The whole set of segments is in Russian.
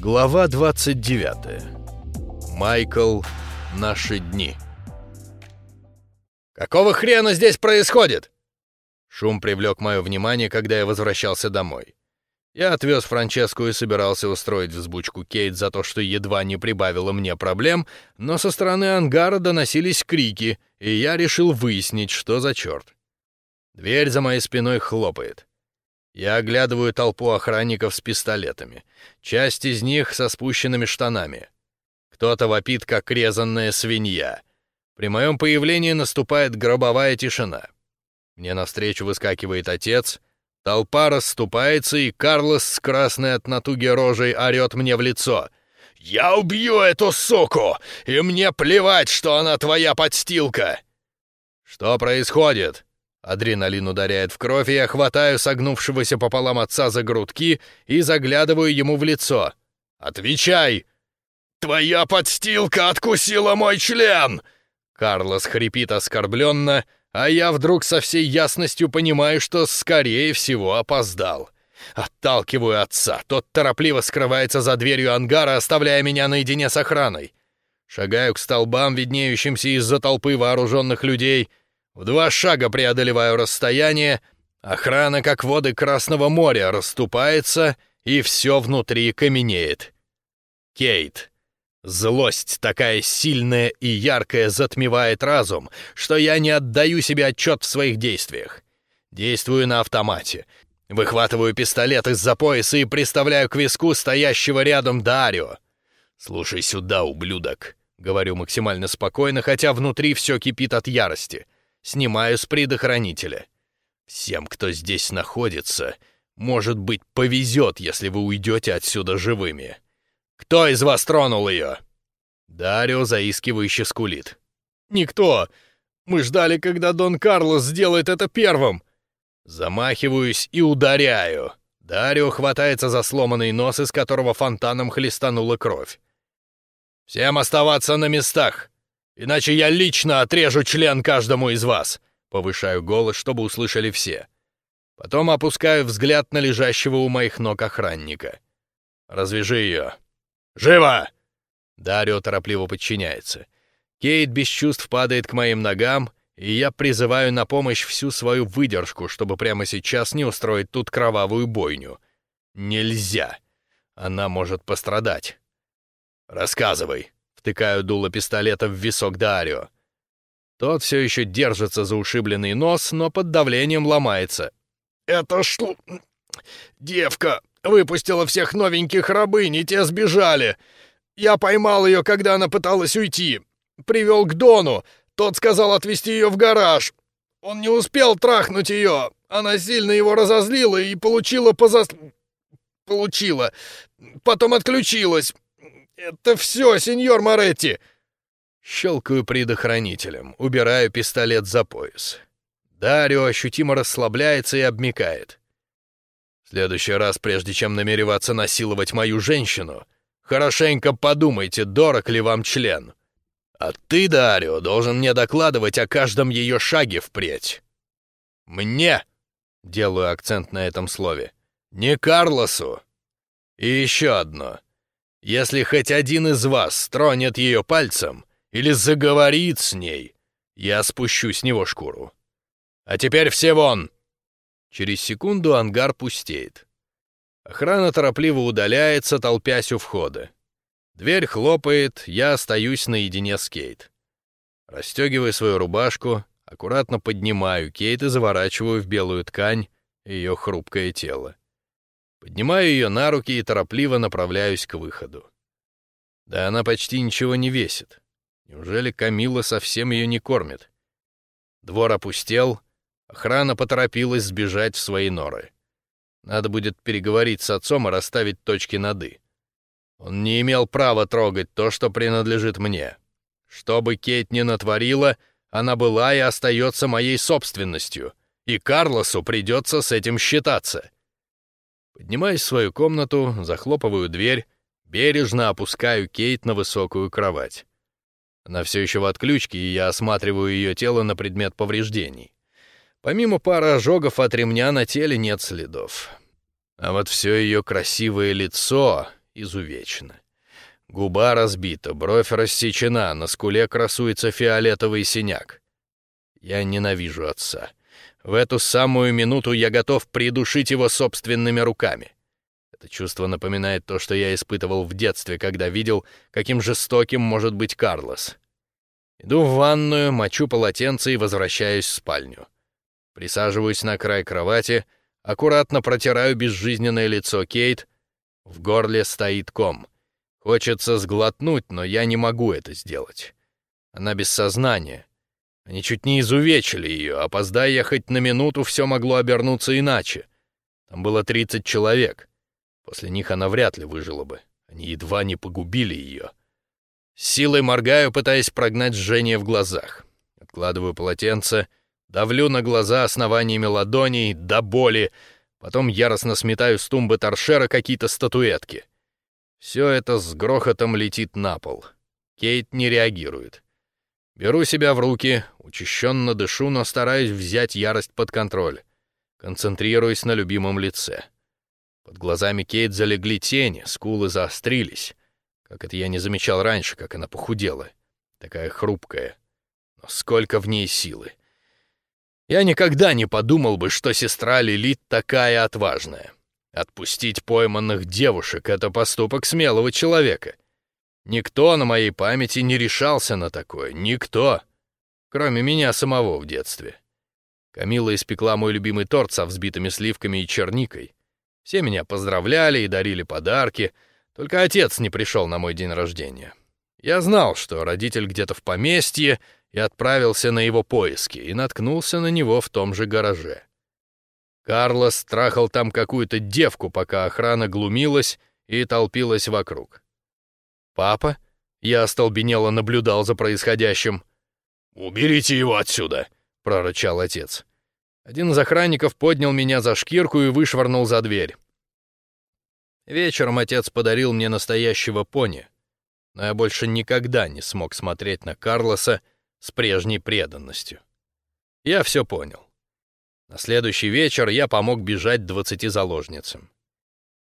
Глава 29. Майкл. Наши дни. «Какого хрена здесь происходит?» Шум привлек мое внимание, когда я возвращался домой. Я отвез Франческу и собирался устроить взбучку Кейт за то, что едва не прибавила мне проблем, но со стороны ангара доносились крики, и я решил выяснить, что за черт. Дверь за моей спиной хлопает. Я оглядываю толпу охранников с пистолетами. Часть из них со спущенными штанами. Кто-то вопит, как резанная свинья. При моем появлении наступает гробовая тишина. Мне навстречу выскакивает отец. Толпа расступается, и Карлос с красной от натуги рожей орет мне в лицо. «Я убью эту суку! И мне плевать, что она твоя подстилка!» «Что происходит?» Адреналин ударяет в кровь, и я хватаю согнувшегося пополам отца за грудки и заглядываю ему в лицо. «Отвечай!» «Твоя подстилка откусила мой член!» Карлос хрипит оскорбленно, а я вдруг со всей ясностью понимаю, что, скорее всего, опоздал. Отталкиваю отца, тот торопливо скрывается за дверью ангара, оставляя меня наедине с охраной. Шагаю к столбам, виднеющимся из-за толпы вооруженных людей — в два шага преодолеваю расстояние, охрана, как воды Красного моря, расступается, и все внутри каменеет. Кейт. Злость такая сильная и яркая затмевает разум, что я не отдаю себе отчет в своих действиях. Действую на автомате. Выхватываю пистолет из-за пояса и приставляю к виску стоящего рядом Дарио. «Слушай сюда, ублюдок», — говорю максимально спокойно, хотя внутри все кипит от ярости — Снимаю с предохранителя. Всем, кто здесь находится, может быть, повезет, если вы уйдете отсюда живыми. Кто из вас тронул ее?» Дарио заискивающе скулит. «Никто! Мы ждали, когда Дон Карлос сделает это первым!» Замахиваюсь и ударяю. Дарио хватается за сломанный нос, из которого фонтаном хлестанула кровь. «Всем оставаться на местах! Иначе я лично отрежу член каждому из вас!» Повышаю голос, чтобы услышали все. Потом опускаю взгляд на лежащего у моих ног охранника. «Развяжи ее!» «Живо!» Дарио торопливо подчиняется. Кейт без чувств падает к моим ногам, и я призываю на помощь всю свою выдержку, чтобы прямо сейчас не устроить тут кровавую бойню. Нельзя. Она может пострадать. «Рассказывай», Втыкаю дуло пистолета в висок Дарио. Тот все еще держится за ушибленный нос, но под давлением ломается. «Это шлу... девка выпустила всех новеньких рабынь, те сбежали. Я поймал ее, когда она пыталась уйти. Привел к Дону. Тот сказал отвезти ее в гараж. Он не успел трахнуть ее. Она сильно его разозлила и получила позас... Получила. Потом отключилась. «Это все, сеньор Моретти!» Щелкаю предохранителем, убираю пистолет за пояс. Дарио ощутимо расслабляется и обмикает. В следующий раз, прежде чем намереваться насиловать мою женщину, хорошенько подумайте, дорог ли вам член. А ты, Дарио, должен мне докладывать о каждом ее шаге впредь. Мне, делаю акцент на этом слове, не Карлосу. И еще одно — если хоть один из вас тронет ее пальцем или заговорит с ней, я спущу с него шкуру. А теперь все вон!» Через секунду ангар пустеет. Охрана торопливо удаляется, толпясь у входа. Дверь хлопает, я остаюсь наедине с Кейт. Растегиваю свою рубашку, аккуратно поднимаю Кейт и заворачиваю в белую ткань ее хрупкое тело. Поднимаю ее на руки и торопливо направляюсь к выходу. Да она почти ничего не весит. Неужели Камила совсем ее не кормит? Двор опустел, охрана поторопилась сбежать в свои норы. Надо будет переговорить с отцом и расставить точки над «и». Он не имел права трогать то, что принадлежит мне. Что бы Кейт ни натворила, она была и остается моей собственностью, и Карлосу придется с этим считаться. Поднимаюсь в свою комнату, захлопываю дверь, бережно опускаю Кейт на высокую кровать. Она все еще в отключке, и я осматриваю ее тело на предмет повреждений. Помимо пары ожогов от ремня на теле нет следов. А вот все ее красивое лицо изувечена. Губа разбита, бровь рассечена, на скуле красуется фиолетовый синяк. Я ненавижу отца. В эту самую минуту я готов придушить его собственными руками. Это чувство напоминает то, что я испытывал в детстве, когда видел, каким жестоким может быть Карлос. Иду в ванную, мочу полотенце и возвращаюсь в спальню. Присаживаюсь на край кровати, аккуратно протираю безжизненное лицо Кейт. В горле стоит ком. Хочется сглотнуть, но я не могу это сделать. Она без сознания. Они чуть не изувечили ее, опоздая я хоть на минуту, все могло обернуться иначе. Там было 30 человек. После них она вряд ли выжила бы. Они едва не погубили ее. силой моргаю, пытаясь прогнать жжение в глазах. Откладываю полотенце, давлю на глаза основаниями ладоней до боли, потом яростно сметаю с тумбы торшера какие-то статуэтки. Все это с грохотом летит на пол. Кейт не реагирует. Беру себя в руки, учащенно дышу, но стараюсь взять ярость под контроль. Концентрируюсь на любимом лице. Под глазами Кейт залегли тени, скулы заострились. Как это я не замечал раньше, как она похудела. Такая хрупкая. Но сколько в ней силы. Я никогда не подумал бы, что сестра Лилит такая отважная. Отпустить пойманных девушек — это поступок смелого человека. Никто на моей памяти не решался на такое. Никто. Кроме меня самого в детстве. Камила испекла мой любимый торт со взбитыми сливками и черникой. Все меня поздравляли и дарили подарки, только отец не пришел на мой день рождения. Я знал, что родитель где-то в поместье, и отправился на его поиски, и наткнулся на него в том же гараже. Карлос страхал там какую-то девку, пока охрана глумилась и толпилась вокруг. Папа, я остолбенело наблюдал за происходящим. «Уберите его отсюда!» — прорычал отец. Один из охранников поднял меня за шкирку и вышвырнул за дверь. Вечером отец подарил мне настоящего пони, но я больше никогда не смог смотреть на Карлоса с прежней преданностью. Я все понял. На следующий вечер я помог бежать двадцати заложницам.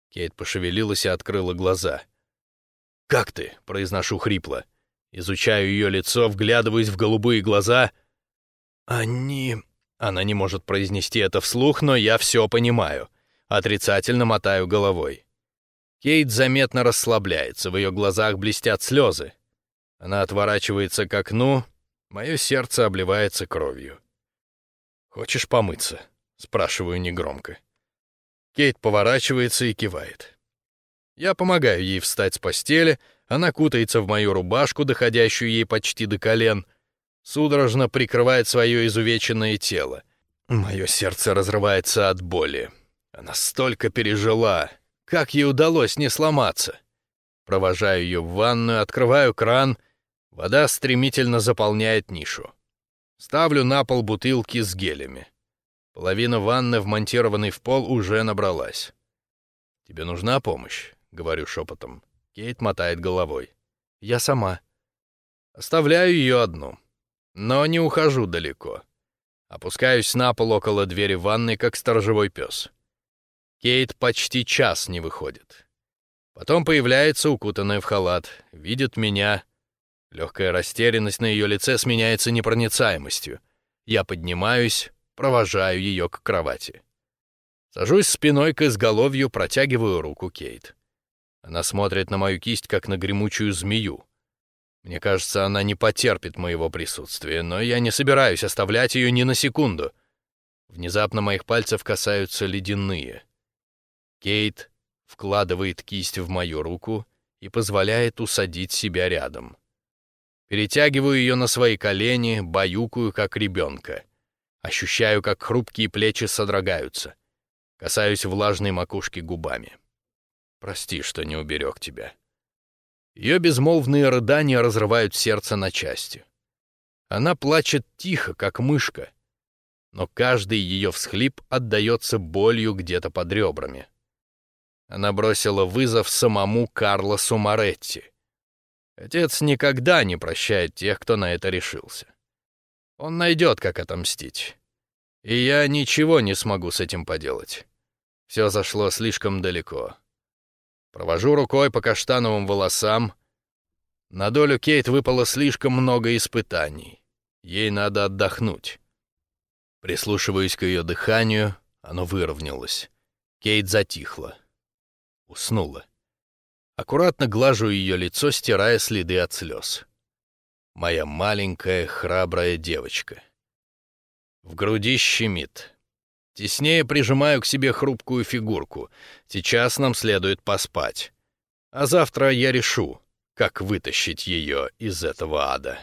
Кейт пошевелилась и открыла глаза. «Как ты?» — произношу хрипло. Изучаю ее лицо, вглядываюсь в голубые глаза. «Они...» Она не может произнести это вслух, но я все понимаю. Отрицательно мотаю головой. Кейт заметно расслабляется, в ее глазах блестят слезы. Она отворачивается к окну, мое сердце обливается кровью. «Хочешь помыться?» — спрашиваю негромко. Кейт поворачивается и кивает. Я помогаю ей встать с постели, она кутается в мою рубашку, доходящую ей почти до колен, судорожно прикрывает свое изувеченное тело. Мое сердце разрывается от боли. Она столько пережила. Как ей удалось не сломаться? Провожаю ее в ванную, открываю кран. Вода стремительно заполняет нишу. Ставлю на пол бутылки с гелями. Половина ванны, вмонтированной в пол, уже набралась. «Тебе нужна помощь?» — говорю шепотом. Кейт мотает головой. «Я сама». Оставляю ее одну. Но не ухожу далеко. Опускаюсь на пол около двери ванной, как сторожевой пес. Кейт почти час не выходит. Потом появляется, укутанная в халат, видит меня. Легкая растерянность на ее лице сменяется непроницаемостью. Я поднимаюсь, провожаю ее к кровати. Сажусь спиной к изголовью, протягиваю руку Кейт. Она смотрит на мою кисть, как на гремучую змею. Мне кажется, она не потерпит моего присутствия, но я не собираюсь оставлять ее ни на секунду. Внезапно моих пальцев касаются ледяные. Кейт вкладывает кисть в мою руку и позволяет усадить себя рядом. Перетягиваю ее на свои колени, баюкаю, как ребенка. Ощущаю, как хрупкие плечи содрогаются. Касаюсь влажной макушки губами. Прости, что не уберег тебя. Ее безмолвные рыдания разрывают сердце на части. Она плачет тихо, как мышка, но каждый ее всхлип отдается болью где-то под ребрами. Она бросила вызов самому Карлосу Моретти. Отец никогда не прощает тех, кто на это решился. Он найдет, как отомстить. И я ничего не смогу с этим поделать. Все зашло слишком далеко. Провожу рукой по каштановым волосам. На долю Кейт выпало слишком много испытаний. Ей надо отдохнуть. Прислушиваюсь к ее дыханию, оно выровнялось. Кейт затихла. Уснула. Аккуратно глажу ее лицо, стирая следы от слез. Моя маленькая храбрая девочка. В груди щемит. Теснее прижимаю к себе хрупкую фигурку. Сейчас нам следует поспать. А завтра я решу, как вытащить ее из этого ада.